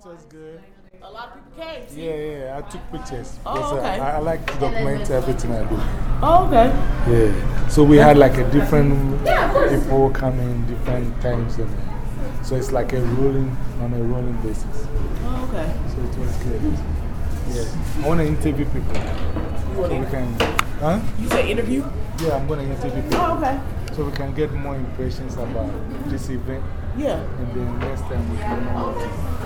It was good. A lot of people came. see? Yeah, yeah, I took pictures. Oh, okay. I, I like to document everything I do. Oh, okay. Yeah. So we had like a different people coming, different times. And, so it's like a rolling, on a rolling basis. Oh, okay. So it was good. Yeah. I want to interview people. So we can, huh? You say interview? Yeah, I'm going to interview people. Oh, okay. So we can get more impressions about this event. Yeah. And then next time we can know.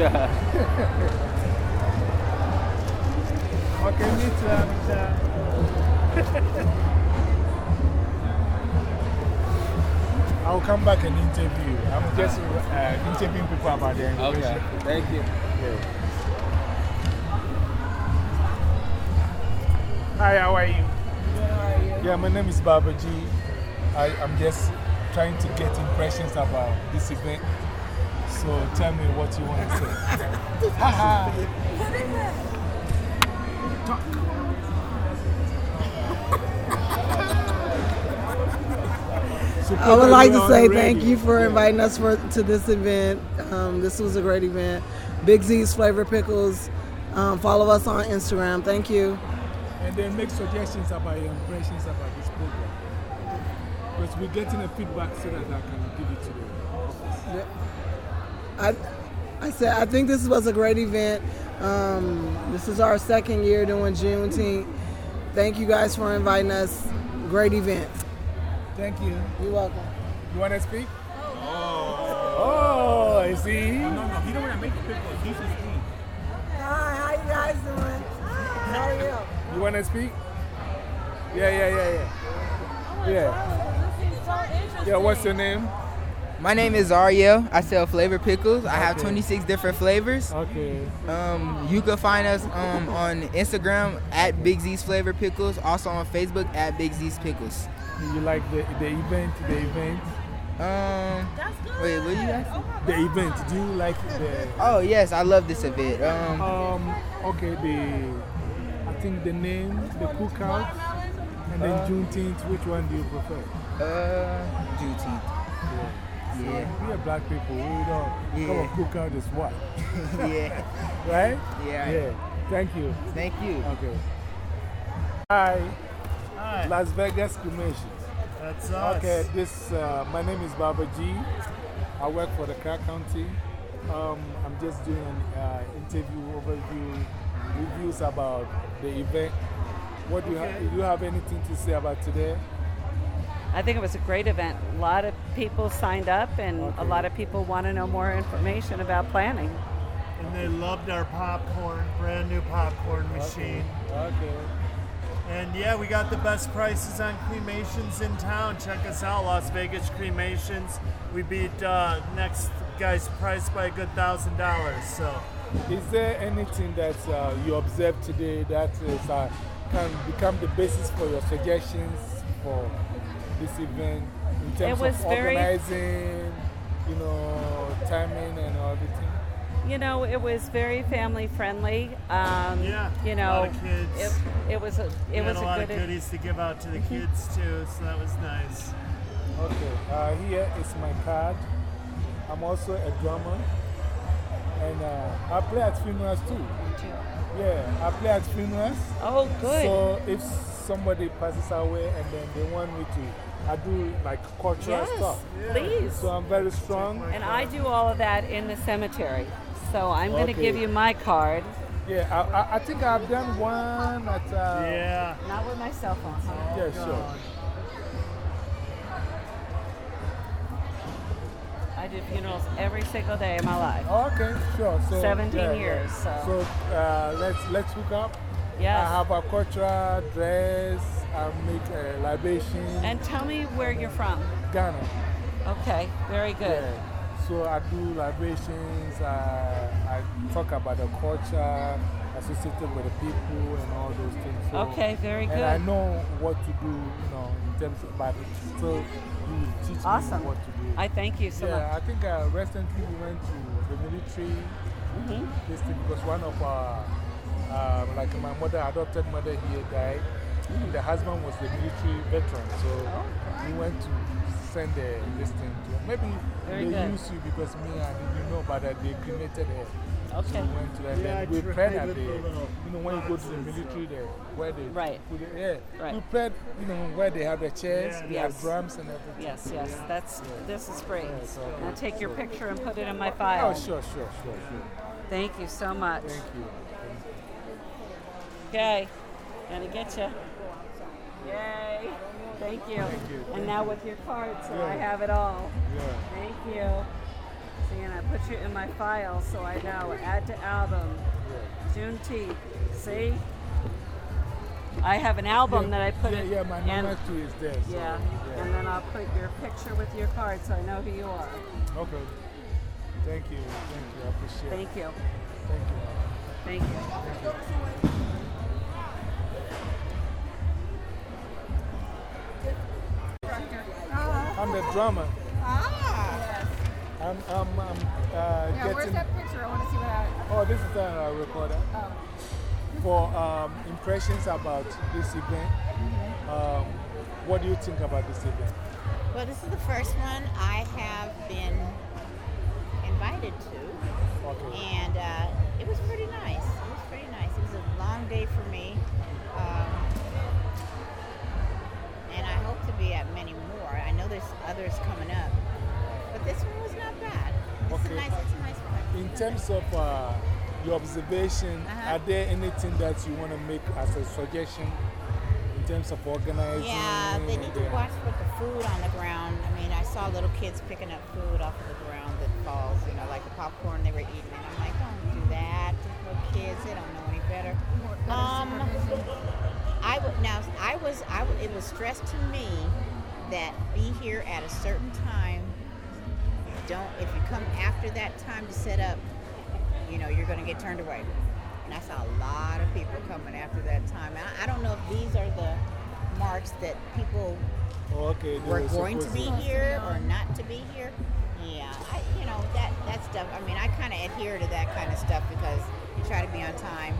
Too, I'll come back and interview. I'm just uh, interviewing people about their information. Okay, thank you. Yeah. Hi, how are you? Yeah, my name is Baba G. I, I'm just trying to get impressions about this event. So tell me what you want to say. Haha. I would like to say thank you for inviting us for, to this event. Um, this was a great event. Big Z's Flavor Pickles. Um, follow us on Instagram. Thank you. And then make suggestions about your impressions about this program. Because we're getting a feedback so that I can give it to the office. I, I said I think this was a great event. Um, this is our second year doing Juneteenth. Thank you guys for inviting us. Great event. Thank you. You're welcome. You want to speak? Oh, I see. No, no, he don't want to make the pickle. He's just eating. Hi, how you guys doing? How are you? You want to speak? Yeah, yeah, yeah, yeah. Yeah. Yeah, what's your name? My name is Ariel. I sell flavor pickles. I have Okay. 26 different flavors. Okay. Um, you can find us um, on Instagram at Big Z's Flavor Pickles. Also on Facebook at Big Z's Pickles. You like the, the event, the event? Um, wait, what you asking? The event, do you like the... Oh yes, I love this event. Um, Um, okay, the... I think the name, the cookout, and then Uh, Juneteenth, which one do you prefer? uh, Juneteenth. Yeah. We are black people, we don't... Yeah. Our cookout is what? yeah. Right? Yeah. Yeah. Thank you. Thank you. Okay. Hi. Hi. Las Vegas Cremation. That's us. Okay, this, uh, my name is Baba G. I work for the Clark County. Um, I'm just doing an uh, interview overview, reviews about the event. What do you, have, do you have anything to say about today? I think it was a great event. A lot of people signed up, and a lot of people want to know more information about planning. And they loved our popcorn, brand new popcorn machine. Okay. And yeah, we got the best prices on cremations in town. Check us out, Las Vegas Cremations. We beat uh, next guy's price by a good thousand dollars. So Is there anything that uh, you observed today that is, uh, can become the basis for your suggestions for this event in terms was of very- organizing, you know, timing and all the things? You know, it was very family friendly. Um, Yeah, you a know, lot of kids. It, it was a we it had was a a lot good. of goodies to give out to the kids too. So that was nice. Okay, uh, here is my card. I'm also a drummer. And uh, I play at funerals too. Yeah, I play at funerals. Oh, good. So if somebody passes away and then they want me to, I do like cultural yes, stuff. please. So I'm very strong. And I do all of that in the cemetery. So I'm going to Okay. give you my card. Yeah, I, I, I think I've done one at. Uh, Yeah. Not with my cell phone. Yeah, sure. I do funerals every single day of my life. Okay, sure. So, 17 yeah, yeah. years, so. So uh, let's, let's hook up Yes. I have a cultural dress. I make uh, libations. And tell me where you're from. Ghana. Okay, very good. Yeah. So I do libations. Uh, I talk about the culture associated with the people and all those things. So, Okay, very good. And I know what to do, you know, in terms of, but still you teach Awesome. me what to do. I thank you so yeah, I think uh, recently we went to the military much. hmm because one of our, um, like my mother, adopted mother here died. The husband was the military veteran, so Oh. we went to send the, this thing to him. Maybe Very they good. used you because me and you know, but uh, they cremated her. Okay. So we went to that. Yeah, then we I prayed tried at the, the you know, when you go to the military there, where they Right. put it, yeah. Right. We prayed, you know, where they have the chairs, Yeah. they Yes. have drums and everything. Yes, yes. That's this is great. Yeah, so- I'll take your picture and put it in my Oh, file. sure, sure, sure, sure. Thank you so much. Thank you. Okay, gonna get you. Yay! Thank you. Thank you, And now with your card, so I have it all. Yeah. Thank you. See, and I put you in my file so I know. Add to album. Juneteenth. See? I have an album that I put yeah, it Yeah, my number two is there. So, Yeah, and then I'll put your picture with your card so I know who you are. Okay. Thank you. Thank you. I appreciate it. Thank you. Thank you. Thank you. I'm the drummer. Ah. I'm, I'm, I'm uh, Yeah, getting. where's that picture? I want to see what I. Oh, this is a uh, recorder. Oh. For um, impressions about this event, um, what do you think about this event? Well, this is the first one I have been invited to, Okay. and uh, it was pretty nice. It was pretty nice. It was a long day for me, um, and I hope to be at many more. I know there's others coming up, but this one was not bad. It's Okay. a nice, it's a nice one. In terms of uh, your observation, Uh-huh. are there anything that you want to make as a suggestion in terms of organizing? Yeah, they need to uh, watch with the food on the ground. I mean, I saw little kids picking up food off of the ground that falls, you know, like the popcorn they were eating. And I'm like, don't do that. These little kids, they don't know any better. Um, I would now. I was. I w- it was stressed to me that be here at a certain time. Don't. If you come after that time to set up, you know you're going to get turned away. And I saw a lot of people coming after that time. And I, I don't know if these are the marks that people Oh, okay. were going to be here or not to be here. Yeah, I, you know that that stuff. I mean, I kind of adhere to that kind of stuff because you try to be on time.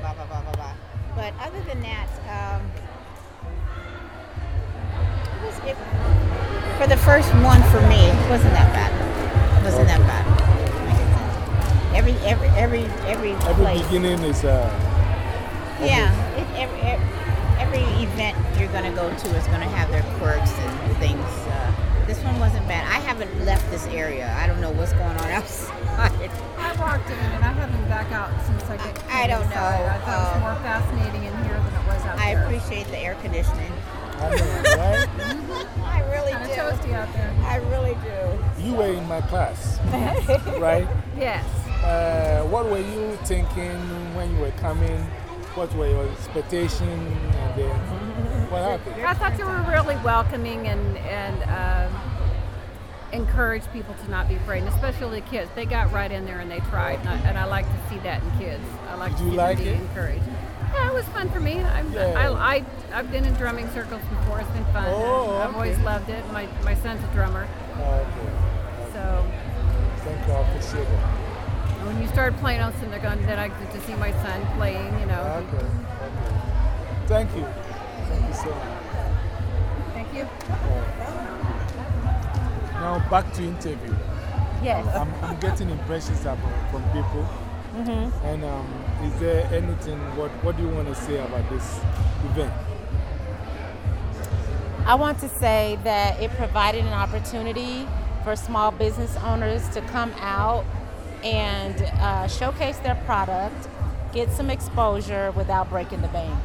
Blah blah blah blah blah. But other than that, um, it was it, for the first one for me. It wasn't that bad. It wasn't that bad. Like I said, every every every every Every place. beginning is uh, Yeah, it, every, every every event you're gonna go to is gonna have their quirks and things. Uh, this one wasn't bad. I haven't left this area. I don't know what's going on outside. I walked in and I haven't back out since I get. I don't inside. know, I thought it was um, more fascinating in here than it was out I there. appreciate the air conditioning. I know, right? I really Kind do. toasty out there. I really do. You were in my class, right? Yes. Uh, what were you thinking when you were coming? What were your expectations? And then what happened? I thought they were really welcoming and and um, encouraged people to not be afraid, and especially the kids. They got right in there and they tried, and I, and I like to see that in kids. I like Did to you see like them be it? encouraged. Yeah, it was fun for me. I'm, Yeah. I, I, I've been in drumming circles before. It's been fun. Oh, I've always loved it. My, my son's a drummer, Okay. so Thank you. for it. when you started playing, I was sitting there going, then I get to see my son playing. You know. Okay. okay. Thank you. Thank you so much. Thank you. Now back to interview. Yes. I'm, I'm getting impressions about, from people. Mm-hmm. And um, is there anything, what, what do you want to say about this event? I want to say that it provided an opportunity for small business owners to come out and uh, showcase their product, get some exposure without breaking the bank.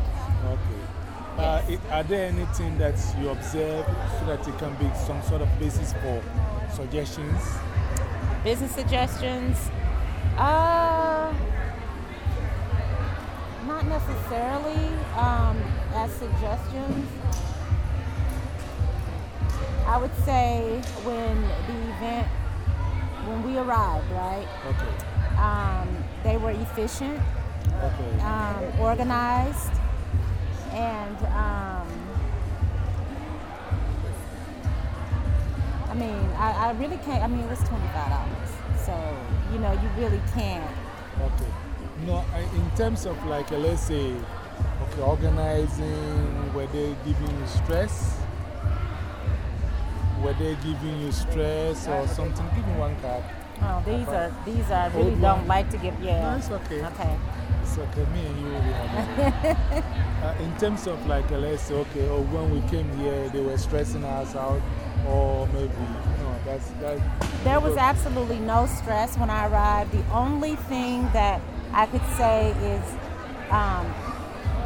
Okay. Uh, i- are there anything that you observe so that it can be some sort of basis for suggestions? Business suggestions? Uh, not necessarily um, as suggestions. I would say when the event, when we arrived, right? Okay. Um, they were efficient, Okay. um, organized, and um, I mean, I, I really can't. I mean, it was twenty five dollars, so you know, you really can't. Okay. No, in terms of like, uh, let's say, okay, organizing, were they giving you stress? Were they giving you stress or something? Give me one card. Oh, these are these are really Old don't one. like to give. Yeah. No, it's okay. Okay. It's okay. Me and you will be happy. uh, in terms of like, uh, let's say, okay, or when we came here, they were stressing us out, or maybe, no, that's, that's. There was absolutely no stress when I arrived. The only thing that I could say is um,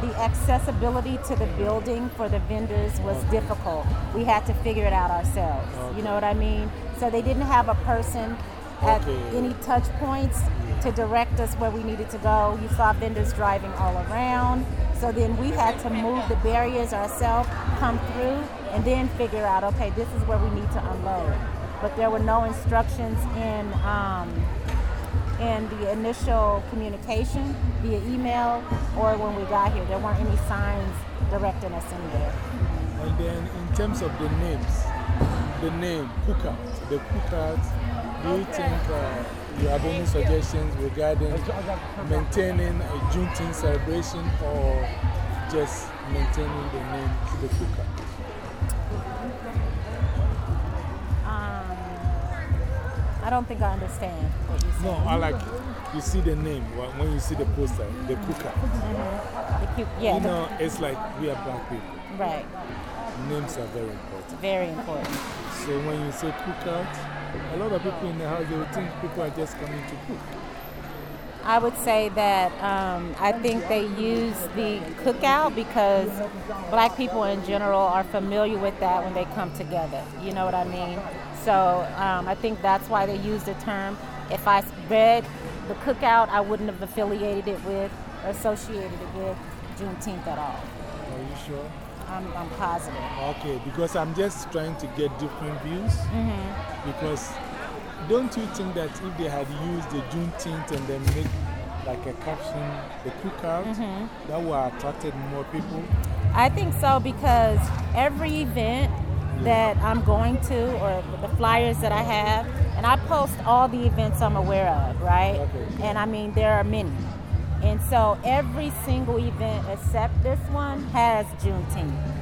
the accessibility to the building for the vendors was difficult. We had to figure it out ourselves. You know what I mean? So they didn't have a person at Okay. any touch points to direct us where we needed to go. You saw vendors driving all around. So then we had to move the barriers ourselves, come through, and then figure out, okay, this is where we need to unload. But there were no instructions in um, in the initial communication via email or when we got here. There weren't any signs directing us anywhere. And then in terms of the names, the name Cookout, the Cookout, do you think uh, you have any suggestions regarding maintaining a Juneteenth celebration or just maintaining the name the Cookout? I don't think I understand what you said. No, I like you see the name when you see the poster, the Cookout. The cute, yeah, You know, it's like we are black people. right. Names are very important. Very important. So when you say Cookout, a lot of people in the house, they will think people are just coming to cook. I would say that um, I think they use the cookout because black people in general are familiar with that when they come together. You know what I mean? So um, I think that's why they use the term. If I read the cookout, I wouldn't have affiliated it with or associated it with Juneteenth at all. Are you sure? I'm, I'm positive. Okay, because I'm just trying to get different views. Mm-hmm. Because don't you think that if they had used the Juneteenth and then make like a caption, the cookout, Mhm. that would have attracted more people? I think so because every event that I'm going to or the flyers that I have, and I post all the events I'm aware of, right? Okay. And I mean, there are many. And so every single event except this one has Juneteenth.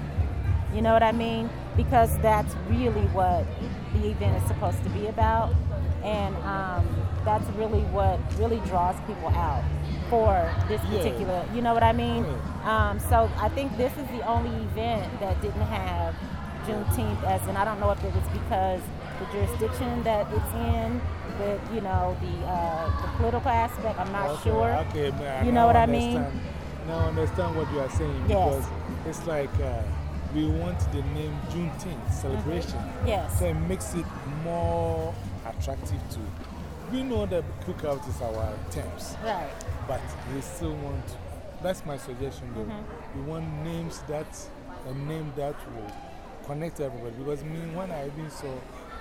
You know what I mean? Because that's really what the event is supposed to be about. And um, that's really what really draws people out for this Yeah. particular, you know what I mean? Um, so I think this is the only event that didn't have Juneteenth as and I don't know if it was because the jurisdiction that it's in, with, you know, the, uh, the political aspect, I'm not Okay, sure. Okay, man, You now know what I mean? Now I understand what you are saying Yes. because it's like uh, we want the name Juneteenth celebration. Yes. So it makes it more attractive to. We know that cookout is our terms, Right. but we still want. That's my suggestion though. Mm-hmm. We want names that, a name that will connect everybody. Because me, when I even saw,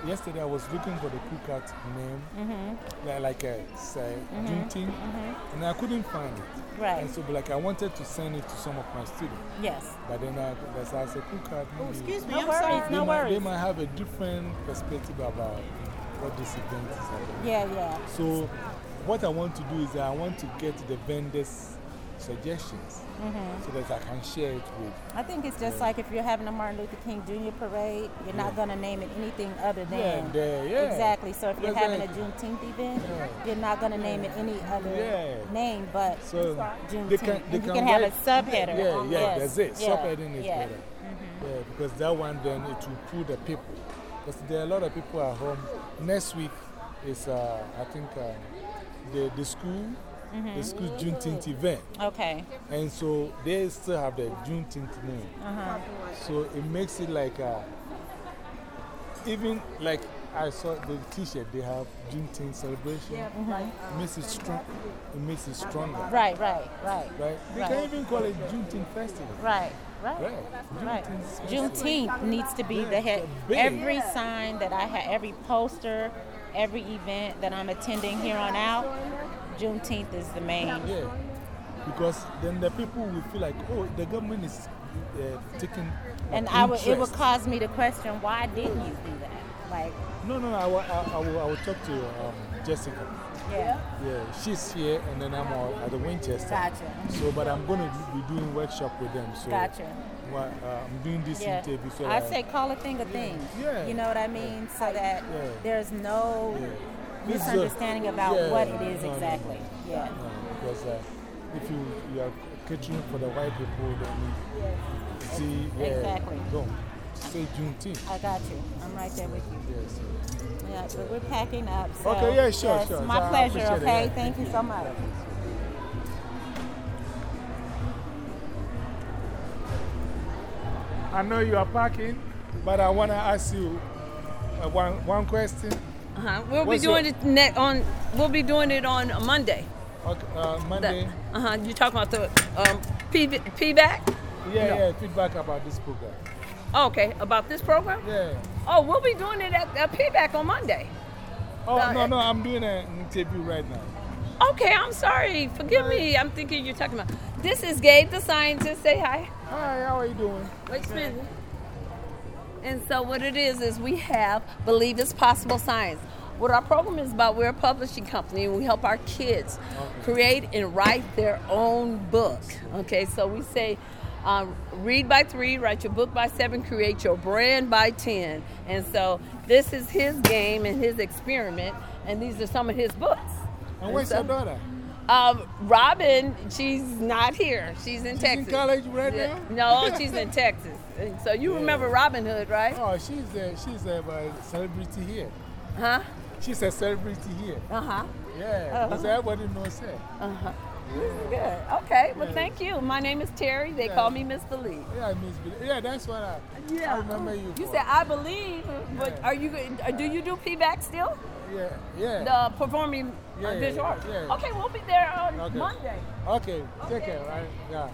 yesterday I was looking for the cookout name, Mm-hmm. like, like a say, Juneteenth, and I couldn't find it. Right. And so, but like, I wanted to send it to some of my students. Yes. But then I, that's how I said, cookout. maybe excuse me, No I'm worries, sorry. they no might, They might have a different perspective about what this event is about. Yeah, yeah. So, what I want to do is I want to get the vendors' suggestions Mm-hmm. so that I can share it with. I think it's just like if you're having a Martin Luther King Jr. parade, you're not going to name it anything other than. Yeah, there, yeah. Exactly. So if you're having a Juneteenth event, Yeah. you're not going to name it any other Yeah. name but So, Juneteenth. they can, they you can can have a subheader. Yeah, yeah, Yes, that's it. yeah, Subheading is yeah. better. Yeah, because that one then it will pull the people. Because there are a lot of people at home. Next week is, uh, I think, uh, the, the school, the school Juneteenth event. Okay. And so they still have the Juneteenth name. Uh-huh. So it makes it like, uh, even like I saw the T-shirt. They have Juneteenth celebration. Yeah, It makes it strong. It makes it stronger. Right, right, right. Right. They Right. can even call it Juneteenth festival. Right, right. Right. Right. Juneteenth Juneteenth needs to be the head. Every sign that I have, every poster, every event that I'm attending here on out, Juneteenth is the main. Yeah. Because then the people will feel like, oh, the government is uh, taking. And I would, it would cause me to question why didn't you do that? Like, No, no, no. I, will- I, I, will, I will talk to um, Jessica. yeah. Yeah, she's here, and then I'm uh, at the Winchester. Gotcha. So, but I'm going to be doing workshop with them. So, Gotcha. What, uh, I'm doing this Yeah. interview. So I that- say call a thing a thing. Yeah. You know what I mean? So that Yeah. there's no This is a- misunderstanding about yeah, what it is no, no, exactly. no. Yeah. No, because uh, if you, you are catering for the white people, then you see, yeah, Exactly. Don't say Juneteenth. I got you. I'm right there with you. Yes. Yeah, but we're packing up. So Okay, yeah, sure, yes, sure. My So pleasure, appreciate it, okay? yeah. Thank you so much. I know you are packing, but I want to ask you uh, one, one question. Uh-huh. We'll What's be doing it ne- on. We'll be doing it on Monday. Okay, uh, Monday. Uh huh. You talking about the um, P P yeah, no. yeah, feedback about this program. Okay, about this program? Yeah. Oh, we'll be doing it at, at P-back on Monday. Oh, Uh, no, no, I'm doing an interview right now. Okay, I'm sorry. Forgive me. I'm thinking you're talking about. This is Gabe, the scientist. Say hi. Hi, how are you doing? Wait a minute. And so what it is is we have Believe It's Possible Science. What our program is about, we're a publishing company and we help our kids create and write their own book. Okay, so we say um, read by three, write your book by seven, create your brand by 10. And so this is his game and his experiment, and these are some of his books. And where's your daughter? Um, Robin, she's not here. She's in She's in Texas. college right now? No, she's in Texas. And so you remember Robin Hood, right? Oh, she's a, she's a, uh, celebrity here. Huh? She's a celebrity here. Uh huh. Yeah, because everybody knows her. Uh huh. Good. Okay. Well, thank you. My name is Terry. They Yeah. call me Miss Believe. Yeah, Miss Bill- Yeah, that's what I, I remember you. You for. said I believe, but are you? uh, Do you do P-back still? Yeah, yeah. The performing Yeah, uh, yeah, visual arts. yeah. Okay, we'll be there on Okay. Monday. Okay, take care, right? Yeah.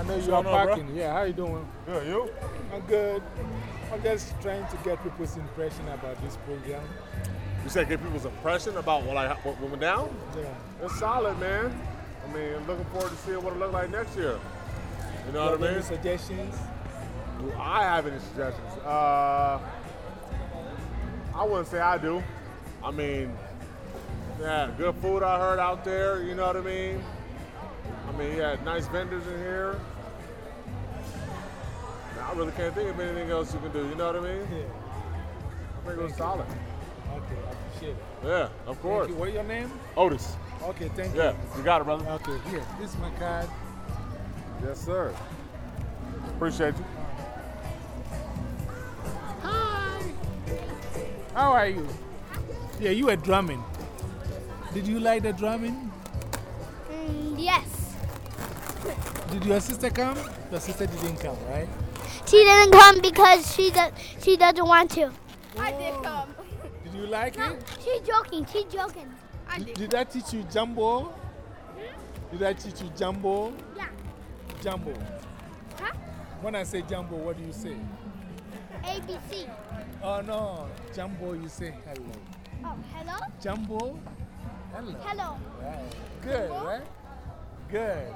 I know What's you are going on, bro? parking. Yeah, how you doing? Good, you? I'm good. I'm just trying to get people's impression about this program. You said get people's impression about what I what went down? Yeah. It's solid, man. I mean, I'm looking forward to seeing what it look like next year. You know You what have I any mean? suggestions? Do I have any suggestions? Uh, I wouldn't say I do. I mean, yeah, good food I heard out there. You know what I mean? I mean, he had nice vendors in here. I really can't think of anything else you can do. You know what I mean? Yeah. I think it was solid. Okay, I appreciate it. Yeah, of course. Thank you. What's your name? Otis. Okay, thank Yeah, you. Yeah, you got it, brother. Okay, here. This is my card. Yes, sir. Appreciate you. Hi. How are you? Yeah, you were drumming. Did you like the drumming? Mm, yes. Did your sister come? Your sister didn't come, right? She didn't come because she does. She doesn't want to. I did come. Did you like No, it? she's joking. She's joking. I Did, did I teach you jambo? Hmm? Did I teach you jambo? Yeah. Jambo. Huh? When I say jambo, what do you say? A B C. Oh no, jambo, you say hello. Oh, hello. Jambo, hello. Hello. Right. Good, Jambo? right? Good.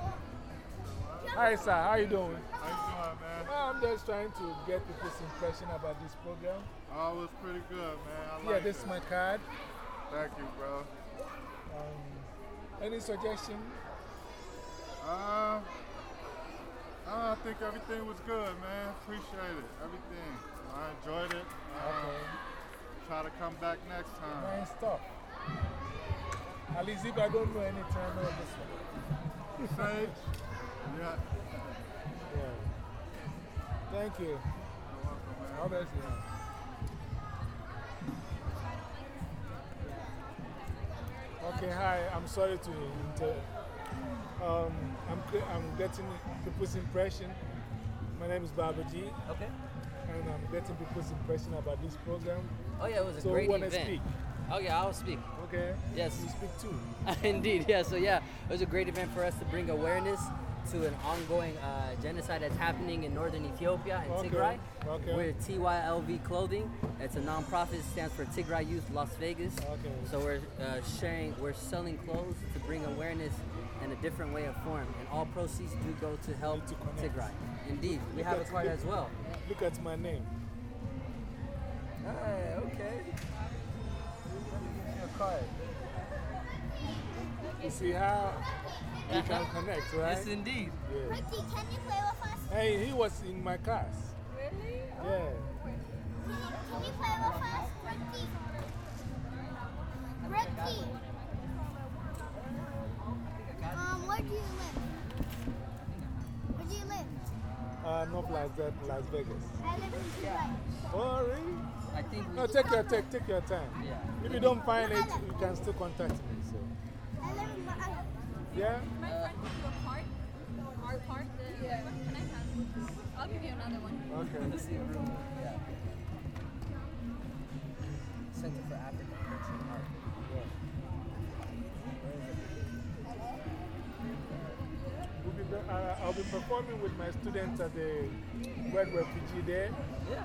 Hi, sir. How you doing? How you doing, man? Well, I'm just trying to get people's impression about this program. Oh, it's pretty good, man. I yeah, like this it. is my card. Thank you, bro. Um, any suggestion? Uh, I think everything was good, man. Appreciate it. Everything. I enjoyed it. Uh, Try to come back next time. Nice stuff. At least if I don't know anything, I know this one. Sage? Yeah. Yeah. Thank you. How about you? Okay, Okay, hi. I'm sorry to inter. Um, I'm I'm getting people's impression. My name is Baba G. Okay. And I'm getting people's impression about this program. Oh yeah, it was a so great who wanna event. speak? Oh yeah, I'll speak. Okay. Yes. You speak too. Indeed, yeah. So yeah, it was a great event for us to bring awareness to an ongoing uh, genocide that's happening in northern Ethiopia in Okay, Tigray. okay. We're TYLV Clothing. It's a non-profit. It stands for Tigray Youth Las Vegas. Okay. So we're uh, sharing, we're selling clothes to bring awareness in a different way of form, and all proceeds do go to help Tigray. Indeed, we Look have a card look- as well. Look at my name. Hey, okay. You see how we can connect, right? Yes, indeed. Yeah. Ricky, can you play with us? Hey, he was in my class. Really? Yeah. Can you play with us, Ricky? Ricky. Um, where do you live? Where do you live? Uh, North Las, Las Vegas. I live in Dubai. Oh, really? I think. No, take your take, take your time. Yeah. If you don't find it, you can still contact me. So. I live in Ma'ala. Yeah. My friend gave you a card. Our card. Yeah. Can I have? I'll give you another one. Okay. Let's see a room. Yeah. Center for African Culture and Art. We'll be, be- uh, I'll be performing with my students at the World Refugee Day. Yeah.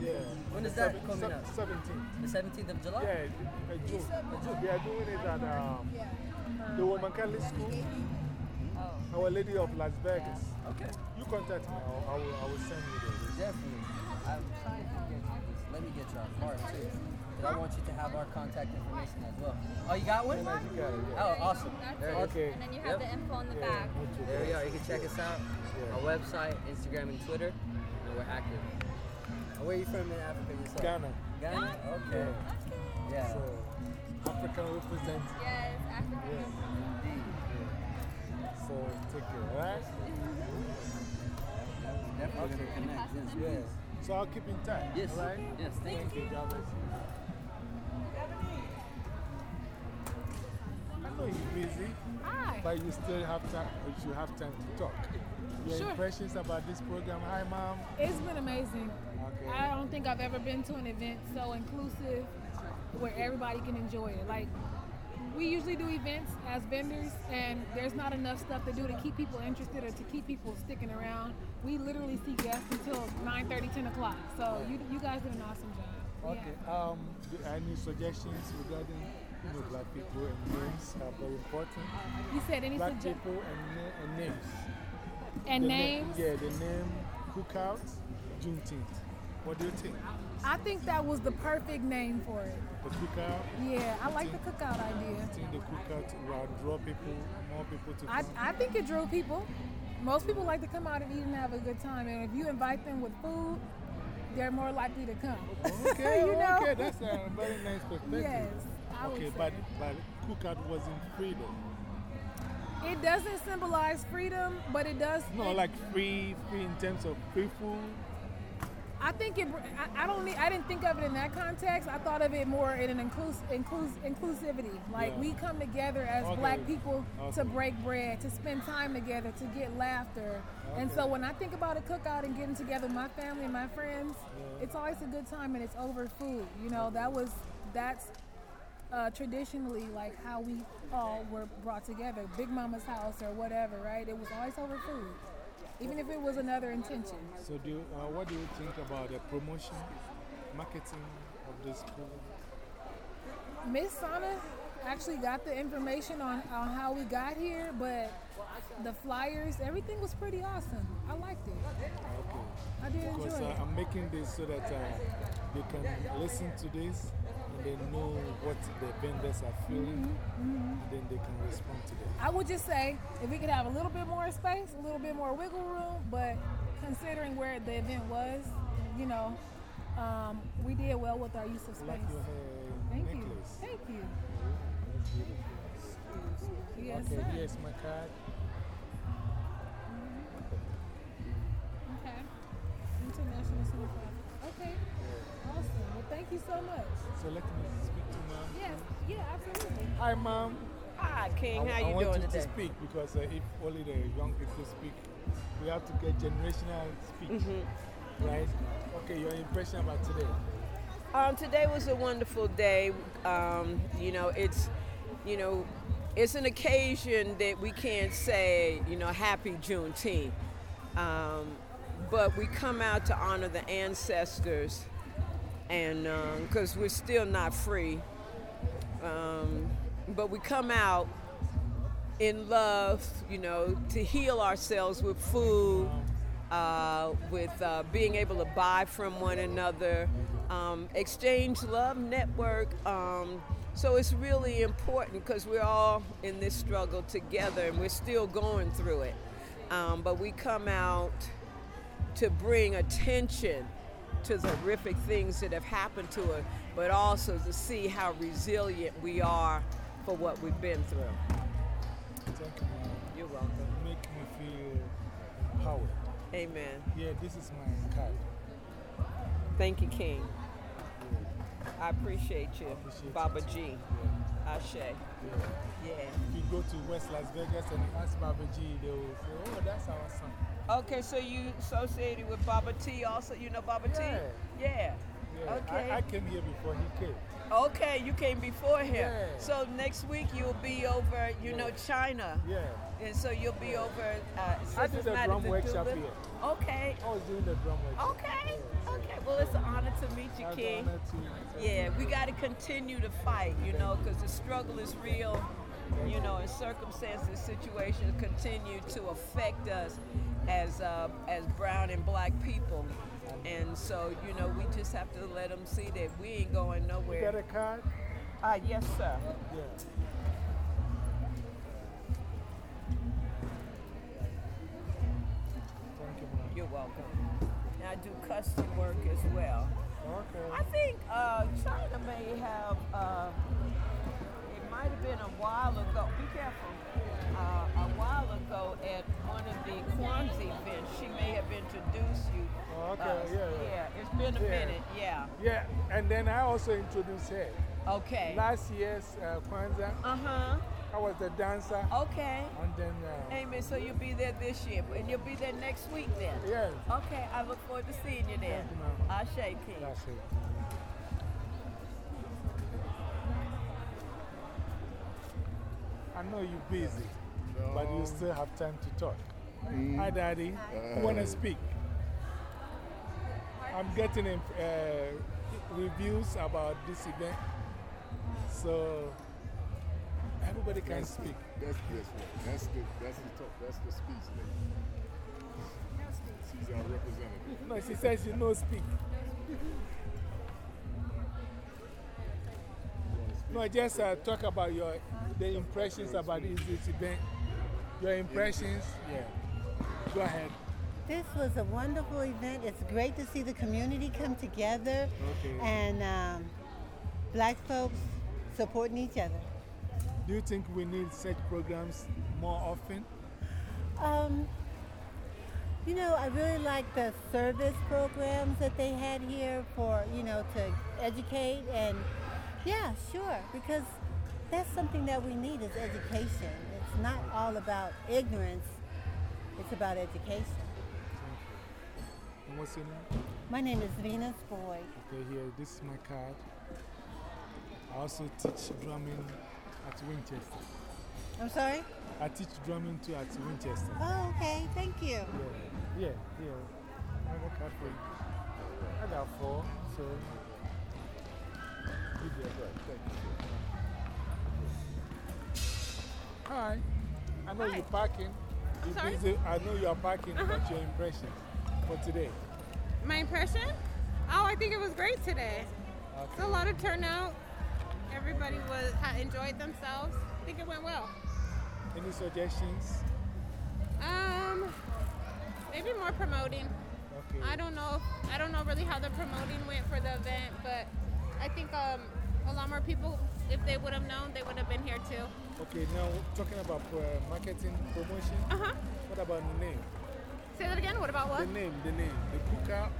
Yeah. When is The that seven- coming up? 17th. The 17th of July? Yeah, uh, June. Uh, June. We are doing it at um, the Woman Catholic School. Oh. Our Lady of Las Vegas. Okay. You contact me. I'll, I, will, I will send you there. Definitely. I'm trying to get you this. Let me get you our card too. But I want you to have our contact information as well. Oh, you got one? Yeah, you got it, yeah. Oh, awesome. There it is. Okay. And then you have the info on the back. There we are. You can check us out. Our website, Instagram, and Twitter. And we're active. Where are you from in Africa yourself? Ghana. Ghana? Okay. Yeah. So, African represent. Yes, Africa, African. So, take care, alright? Definitely gonna connect. Yes, Yes. So, I'll keep in touch. Yes. Alright? Yes, thank you. God bless you. I know you're busy. Hi. But you still have time, you have time to talk. Your Sure. impressions about this program. Hi, Mom. It's been amazing. Okay. I don't think I've ever been to an event so inclusive where everybody can enjoy it. Like, we usually do events as vendors, and there's not enough stuff to do to keep people interested or to keep people sticking around. We literally see guests until 9 30, 10 o'clock. So, you, you guys did an awesome job. Okay. Um, any suggestions regarding you know, black people and names are very important? You said any black people and, na- and names. And The na- names? yeah, the name Cookout Juneteenth. What do you think? I think that was the perfect name for it. The Cookout? Yeah, I like the cookout idea. I think the Cookout will draw people, more people to I. I think it drew people. Most people like to come out and eat and have a good time. And if you invite them with food, they're more likely to come. Okay, you know? okay, that's a very nice perspective. Yes, I would okay, say. but but Cookout wasn't freedom. It doesn't symbolize freedom, but it does. No, like free, free in terms of free food. I think it. I, I don't. Need, I didn't think of it in that context. I thought of it more in an inclus, inclus, inclusivity. Like Yeah. we come together as Okay. Black people to break bread, to spend time together, to get laughter. And so when I think about a cookout and getting together with my family and my friends, Yeah. it's always a good time and it's over food. You know, that was that's uh, traditionally like how we all were brought together. Big Mama's house or whatever, right? It was always over food, even if it was another intention. So, do you, uh, what do you think about the promotion, marketing of this program? Miss Sana actually got the information on, on how we got here, but the flyers, everything was pretty awesome. I liked it. Okay. I did enjoy Because uh, it. I'm making this so that uh, they can listen to this they know what the vendors are feeling, Mm-hmm, and then they can respond to that. I would just say if we could have a little bit more space, a little bit more wiggle room, but considering where the event was, you know, um, we did well with our use of like space. your hair Thank you. Thank you. Yes, okay, sir. here's my card. Okay. International Center. Okay. Awesome. Well, thank you so much. So let me speak to mom. Yes, yeah, absolutely. Hi, mom. Hi, King. I, How I you want doing today? to speak because uh, if only the young people speak, we have to get generational speech. Mm-hmm. Right? Okay, your impression about today. Um, today was a wonderful day. Um, you know, it's, you know, it's an occasion that we can't say, you know, happy Juneteenth. Um, but we come out to honor the ancestors and because we're still not free. Um, but we come out in love, you know, to heal ourselves with food, uh, with uh, being able to buy from one another, um, exchange love, network. Um, so it's really important because we're all in this struggle together and we're still going through it. Um, but we come out to bring attention to the horrific things that have happened to us, but also to see how resilient we are for what we've been through. Thank you. You're welcome. You make me feel empowered. Amen. Yeah, this is my card. Thank you, King. I appreciate you, Baba G. Ashe. Yeah. Yeah. If you go to West Las Vegas and ask Baba G, they will say, oh, that's our son. Okay, so you associated with Baba T also? You know Baba T? Yeah. Yeah. Yeah, Okay. I, I came here before he came. Okay, you came before him. Yeah. So next week you'll be over, you know, China. Yeah. And so you'll be over. Uh, I did the drum workshop here. Okay. I was doing the drum workshop. Okay. Okay. Well, it's an honor to meet you, King. to- Yeah, we got to continue to fight, you know, because the struggle is real. You know, and circumstances, situations continue to affect us as uh, as brown and black people. And so, you know, we just have to let them see that we ain't going You nowhere. got a card? Uh, yes, sir. Yeah. Thank you. You're welcome. And I do custom work as well. Okay. I think uh, China may have, uh, might have been a while ago, be careful, uh, a while ago at one of the Kwanzaa events, she may have introduced you. Oh, okay, uh, yeah, yeah. Yeah, it's been a Yeah. minute, yeah. Yeah, and then I also introduced her. Okay. Last year's uh, Kwanzaa, Uh-huh. I was the dancer. Okay. And then, uh, Amen. So you'll be there this year, and you'll be there next week then? Yes. Okay, I look forward to seeing you there. Thank you, Ashe, King. that's know you're busy, but you still have time to talk. Hi, Daddy. Who want to speak? I'm getting uh, reviews about this event, so everybody can speak. That's this one. That's the that's the talk. That's the speech lady. She's our representative. No, she says she knows speak. No, just uh, talk about your the impressions about this, this event. Your impressions, yeah. Go ahead. This was a wonderful event. It's great to see the community come together Okay. and um, black folks supporting each other. Do you think we need such programs more often? Um, you know, I really like the service programs that they had here for, you know, to educate and yeah, sure, because that's something that we need is education. It's not all about ignorance, it's about education. And what's your name? My name is Venus Boyd. Okay, here, this is my card. I also teach drumming at Winchester. I'm sorry? I teach drumming too at Winchester. Oh, okay, thank you. Yeah, yeah, yeah. I have a card for you. I got four, so. Hi. I know Hi. you're packing. You're Sorry? busy. I know you're parking. What's your impression for today? My impression? Oh, I think it was great today. It's a lot of turnout. Everybody was enjoyed themselves. I think it went well. Any suggestions? Um, maybe more promoting. Okay. I don't know. I don't know really how the promoting went for the event, but I think um, a lot more people, if they would have known, they would have been here too. Okay, now talking about uh, marketing promotion. Uh huh. What about the name? Say that again. What about what? The name, the name, the cookout.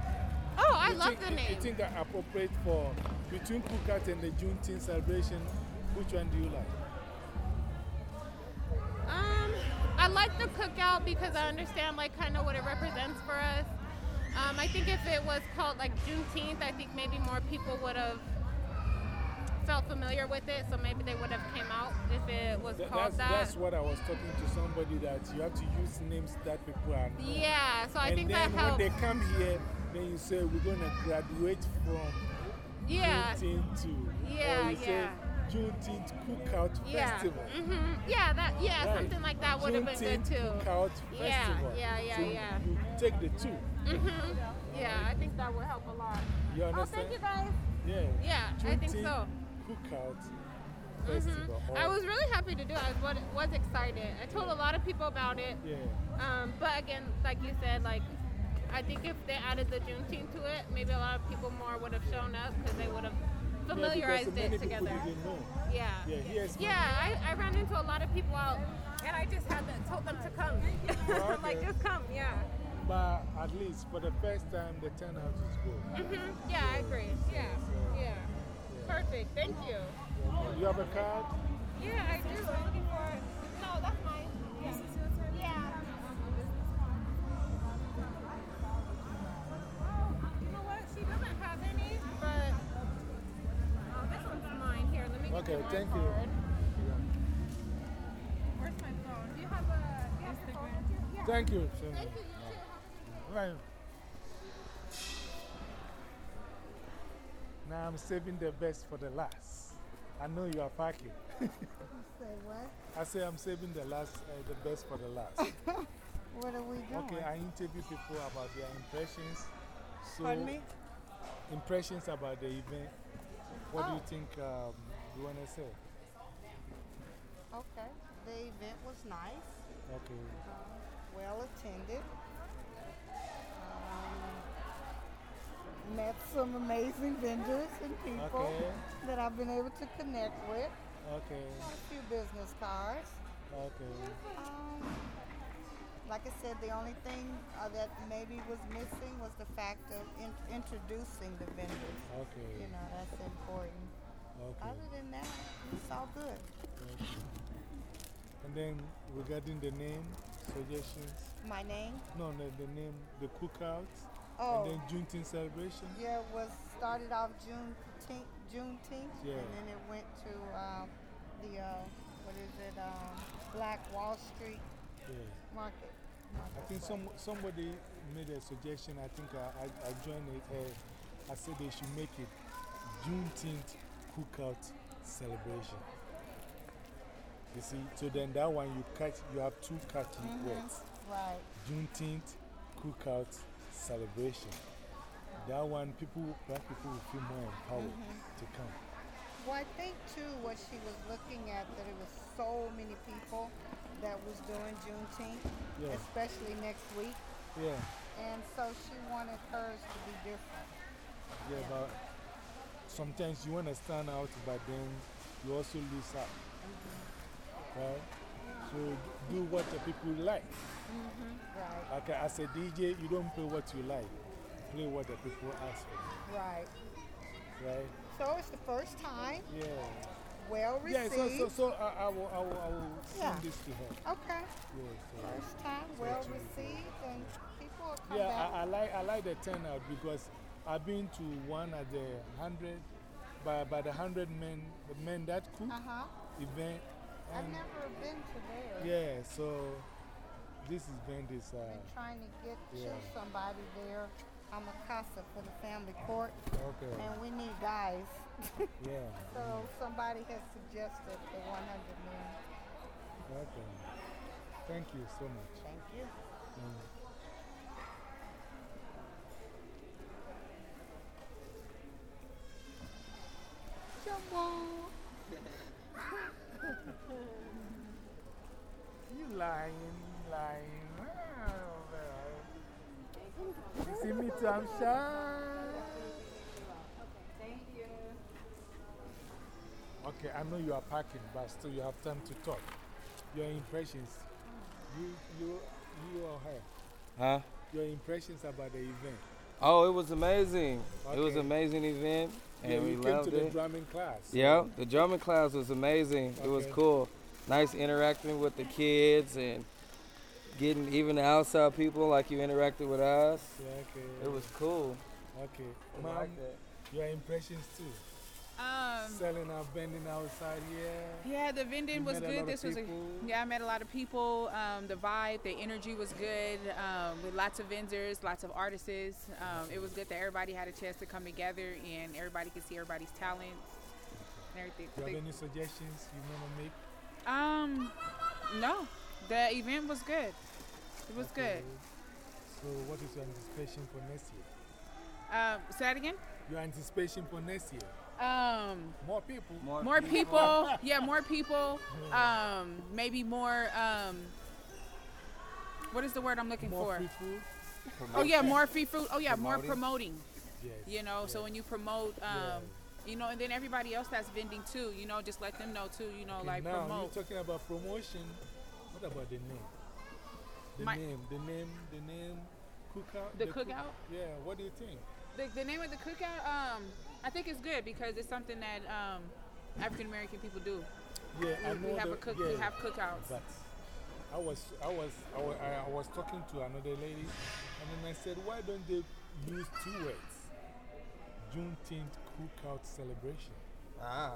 Oh, I You love think- the name. You think that appropriate for between Cookout and the Juneteenth celebration? Which one do you like? Um, I like the cookout because I understand like kind of what it represents for us. Um, I think if it was called like Juneteenth, I think maybe more people would have felt familiar with it, so maybe they would have came out if it was Th- called that's, that. that's what I was talking to somebody that you have to use names that people are. know. Yeah, so I and think then that when they come here, then you say we're going to graduate from Yeah. Juneteenth to Yeah, you say yeah. Juneteenth Cookout yeah. Festival. hmm Yeah, that yeah, Right. something like that would have been good too. Cookout Yeah, Festival. yeah, yeah, So yeah. You take the two. hmm Yeah, I think that would help a lot. You Oh, thank you guys. Yeah. Yeah, I think so. Cookout Mhm. Festival. I was really happy to do it. I was, was excited. I told a lot of people about it. Yeah. Um, but again, like you said, like I think if they added the Juneteenth to it, maybe a lot of people more would have shown up because they would have Yeah, familiarized many it together. People didn't know. Yeah. Yeah, Yeah, I, I ran into a lot of people out, and I just had to told them to come. Oh, like okay. just come. Yeah. But at least for the first time, the turnout is good. hmm Yeah, I agree. Yeah. Yeah. Perfect. Thank you. You have a card? Yeah, I do. I'm looking for Okay, you my thank you. card. Where's my phone? Do you have a do you have your phone? with you? Yeah. Thank you. Thank you. You too. Right. Now I'm saving the best for the last. I know you are packing. Say what? I say I'm saving the last, uh, the best for the last. What are we doing? Okay, I interview people about their impressions. So, Pardon me? Impressions about the event. What do you Oh. think um, to say? Okay. The event was nice, Okay. um, well attended. Um, met some amazing vendors and people Okay. that I've been able to connect with. Okay. Got a few business cards. Okay. Um, like I said, the only thing uh, that maybe was missing was the fact of in- introducing the vendors. Okay. You know, that's important. Okay. Other than that, it's all good. Okay. And then regarding the name suggestions? My name? No, no, the name, the cookout. Oh. And then Juneteenth celebration. Yeah, it was started off June Juneteenth, Yeah. and then it went to um, the uh, what is it? Um, Black Wall Street Yeah. Market. I think some, somebody made a suggestion. I think I, I, I joined it. Uh, I said they should make it Juneteenth cookout celebration. You see, so then that one you catch, you have two catchy Mhm. words. Right. Juneteenth cookout celebration. That one, people, black people will feel more empowered Mhm. to come. Well, I think too what she was looking at that it was so many people that was doing Juneteenth, Yeah. especially next week, Yeah, and so she wanted hers to be different. yeah, Yeah. but sometimes you want to stand out, but then you also lose out. Right? So do what the people like. Mm-hmm. Right. Like as a DJ, you don't play what you like, play what the people ask for. Right. Right? So it's the first time. Yeah. Well Yeah, received. so, so, so I, I, will, I, will, I will Yeah. send this to her. Okay. Yeah, so, First time, well it will be good. received, and people will come Yeah, back. I, I, like, I like the turnout because I've been to one at the 100, by, by the 100 men, the men that cook Uh-huh. event. I've never been to there. Yeah, so this event is. Uh, I've Been trying to get yeah. to somebody there. I'm a CASA for the family court. Okay. And we need guys. Yeah. So somebody has suggested the 100 men. Okay. Thank you so much. Thank you. Mm. You lying, lying. Ah, you see me too, I'm shy. Thank you. Okay, I know you are packing, but still you have time to talk. Your impressions. You, you, you or her. Huh? Your impressions about the event. Oh, it was amazing. It was an amazing event, and Yeah, we loved to the it. drumming class. Yeah, the drumming class was amazing. It was cool. Nice interacting with the kids and getting even the outside people like you interacted with us. Yeah, okay. It was cool. Okay. Mom, like your impressions too. Selling out, vending outside here. Yeah, the vending You was met a lot good. This was a yeah. I met a lot of people. Um, the vibe, the energy was good. Um, with lots of vendors, lots of artists. Um, it was good that everybody had a chance to come together and everybody could see everybody's talents and everything. Do you have any suggestions you want to make? um, no, the event was good. It was Okay. So, what is your anticipation for next year? good. Um, say that again. Your anticipation for next year? Um, More people. more, people. yeah, more people. Um, maybe more. Um, what is the word I'm looking More for? free food? Oh yeah, more free food. Oh yeah, more Promoting? promoting. Yes. You know, so when you promote, um, you know, and then everybody else that's vending too, you know, just let them know too, you know, Okay, like now promote. you're talking about promotion. What about the name? The My- name, the name, the name, cookout. The cook- cookout? yeah. What do you think? The, the name of the cookout, um, I think it's good because it's something that um, African American people do. Yeah, I we, know we have the- a cook. yeah, we have cookouts. But I was, I was, I was, I was talking to another lady, and then I said, why don't they use two words? Juneteenth cookout celebration. Ah.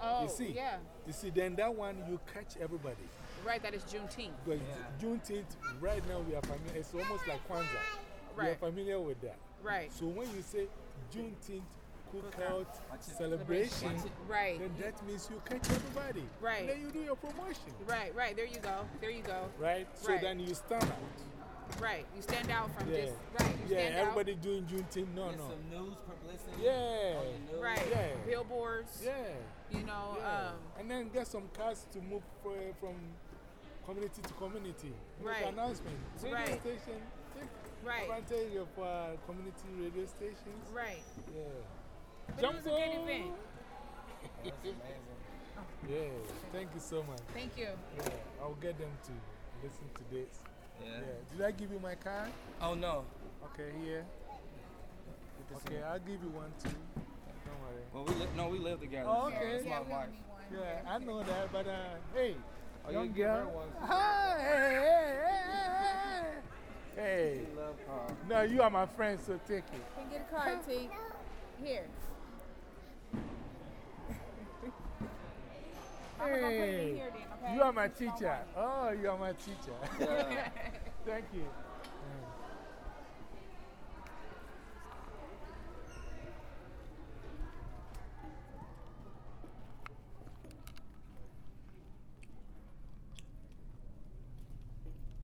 Oh, you see, yeah. You see, then that one you catch everybody. Right, that is Juneteenth. Because Juneteenth, right now we are familiar. It's almost like Kwanzaa. We are familiar with that. Right. So when you say Juneteenth cookout celebration, Right. then that means you catch everybody. Right. And then you do your promotion. Right, right. There you go. There you go. Right? So Right. then you stand out. Right. You stand out from Yeah. just right. You yeah, stand everybody doing Juneteenth. No, Get no. some news publicity. Yeah. out. Right. Yeah. Billboards. Yeah. You know. Yeah. Um, and then get some cars to move for, from community to community. Make Right. announcement. Radio Right. station. Take Right. advantage of uh, community radio stations. Right. Yeah. But it was a good event. That's amazing. Yeah. Thank you so much. Thank you. Yeah. I'll get them to listen to this. Yeah. Did I give you my card? Oh no. Okay, here. Okay. I'll give you one too. Don't worry. Well, we li- no, we live together. Oh, so okay. It's my wife. Yeah, I know that, but uh, hey, Oh, young you give her girl. one. Hi, hey, hey, hey, hey. We love her. No, you are my friend, so take it. Can get a card, T. Here. I'm gonna put it in Hey, here then, okay? you are my Since you don't teacher. Oh, you are my teacher. Yeah. Thank you.